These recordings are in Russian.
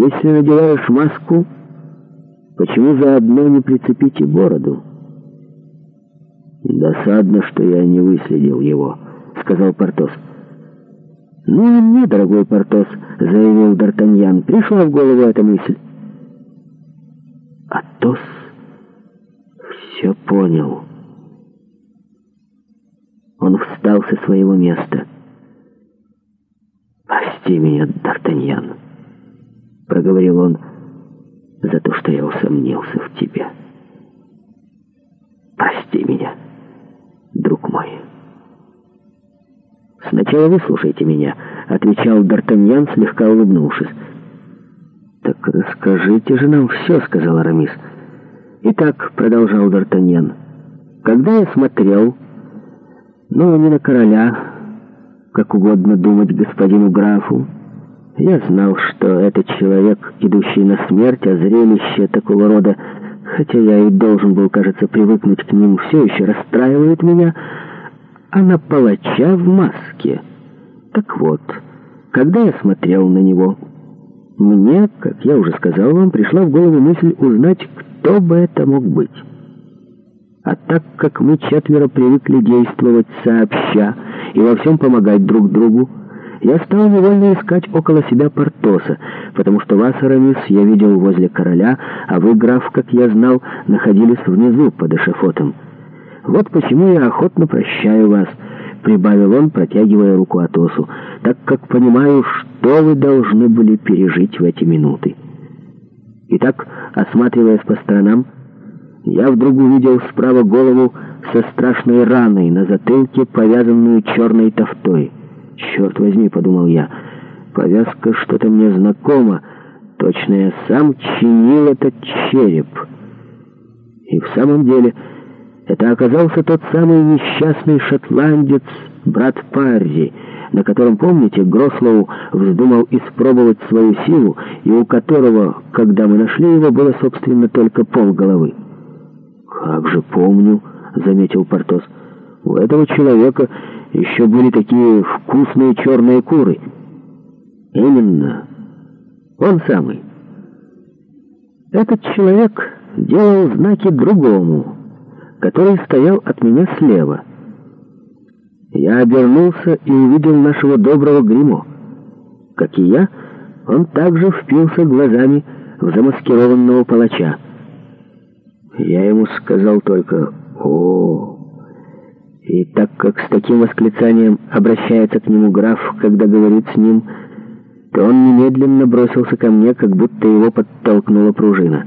Если надеваешь маску, почему заодно не прицепите бороду? Досадно, что я не выследил его, сказал Портос. Ну, а мне, дорогой Портос, заявил Д'Артаньян, пришла в голову эта мысль. Атос все понял. Он встал со своего места. «Прости меня, Д'Артаньян» проговорил он, за то, что я усомнился в тебе. Прости меня, друг мой. Сначала выслушайте меня, отвечал Д'Артаньян, слегка улыбнувшись. Так расскажите же нам все, сказал Арамис. Итак, продолжал Д'Артаньян, когда я смотрел, ну, не на короля, как угодно думать господину графу, я знал, что это человек, идущий на смерть, а зрелище такого рода, хотя я и должен был, кажется, привыкнуть к ним, все еще расстраивает меня, а на палача в маске. Так вот, когда я смотрел на него, мне, как я уже сказал вам, пришла в голову мысль узнать, кто бы это мог быть. А так как мы четверо привыкли действовать сообща и во всем помогать друг другу, я стал невольно искать около себя Портоса, потому что вас, Арамис, я видел возле короля, а вы, граф, как я знал, находились внизу под эшафотом. Вот почему я охотно прощаю вас, — прибавил он, протягивая руку Атосу, так как понимаю, что вы должны были пережить в эти минуты. Итак, осматриваясь по сторонам, я вдруг увидел справа голову со страшной раной на затылке, повязанную черной тофтой. «Черт возьми», — подумал я, — «повязка что-то мне знакома, точно я сам чинил этот череп». И в самом деле это оказался тот самый несчастный шотландец, брат Парри, на котором, помните, Грослоу вздумал испробовать свою силу, и у которого, когда мы нашли его, было, собственно, только полголовы. «Как же помню», — заметил Портос, — «у этого человека...» Еще были такие вкусные черные куры. Именно. Он самый. Этот человек делал знаки другому, который стоял от меня слева. Я обернулся и увидел нашего доброго гримо. Как и я, он также впился глазами в замаскированного палача. Я ему сказал только «О-о-о!» И так как с таким восклицанием обращается к нему граф, когда говорит с ним, то он немедленно бросился ко мне, как будто его подтолкнула пружина.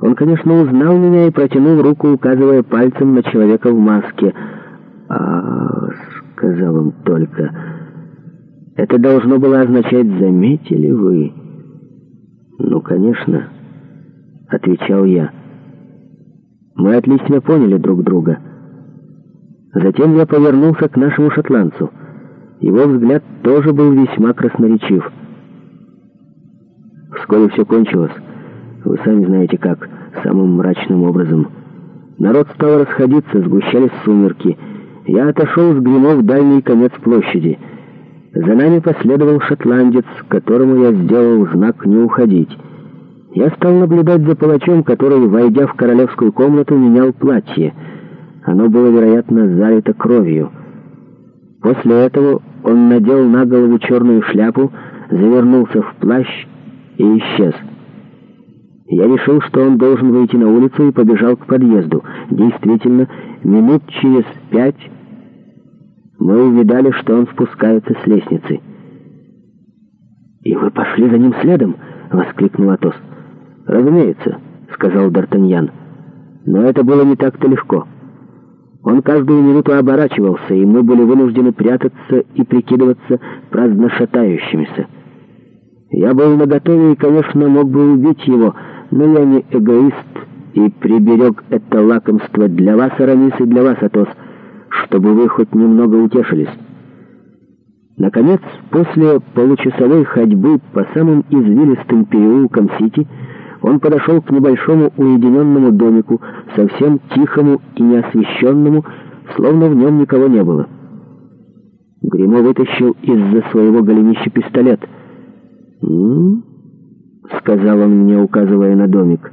Он, конечно, узнал меня и протянул руку, указывая пальцем на человека в маске. «А...» — сказал он только. «Это должно было означать, заметили вы?» «Ну, конечно», — отвечал я. «Мы отлично поняли друг друга». Затем я повернулся к нашему шотландцу. Его взгляд тоже был весьма красноречив. Вскоре все кончилось. Вы сами знаете как, самым мрачным образом. Народ стал расходиться, сгущались сумерки. Я отошел с грима в дальний конец площади. За нами последовал шотландец, которому я сделал знак «не уходить». Я стал наблюдать за палачом, который, войдя в королевскую комнату, менял платье — оно было, вероятно, залито кровью. После этого он надел на голову черную шляпу, завернулся в плащ и исчез. Я решил, что он должен выйти на улицу и побежал к подъезду. Действительно, минут через пять мы увидали, что он спускается с лестницы. «И вы пошли за ним следом?» — воскликнул Атос. «Разумеется», — сказал Д'Артаньян. «Но это было не так-то легко». Он каждую минуту оборачивался, и мы были вынуждены прятаться и прикидываться праздно шатающимися. Я был наготове и, конечно, мог бы убить его, но я не эгоист и приберег это лакомство для вас, Арамис, и для вас, Атос, чтобы вы хоть немного утешились. Наконец, после получасовой ходьбы по самым извилистым переулкам Сити, он подошел к небольшому уединенному домику, совсем тихому и неосвещенному, словно в нем никого не было. Гримо вытащил из-за своего голенища пистолет. «М -м -м, сказал он мне, указывая на домик.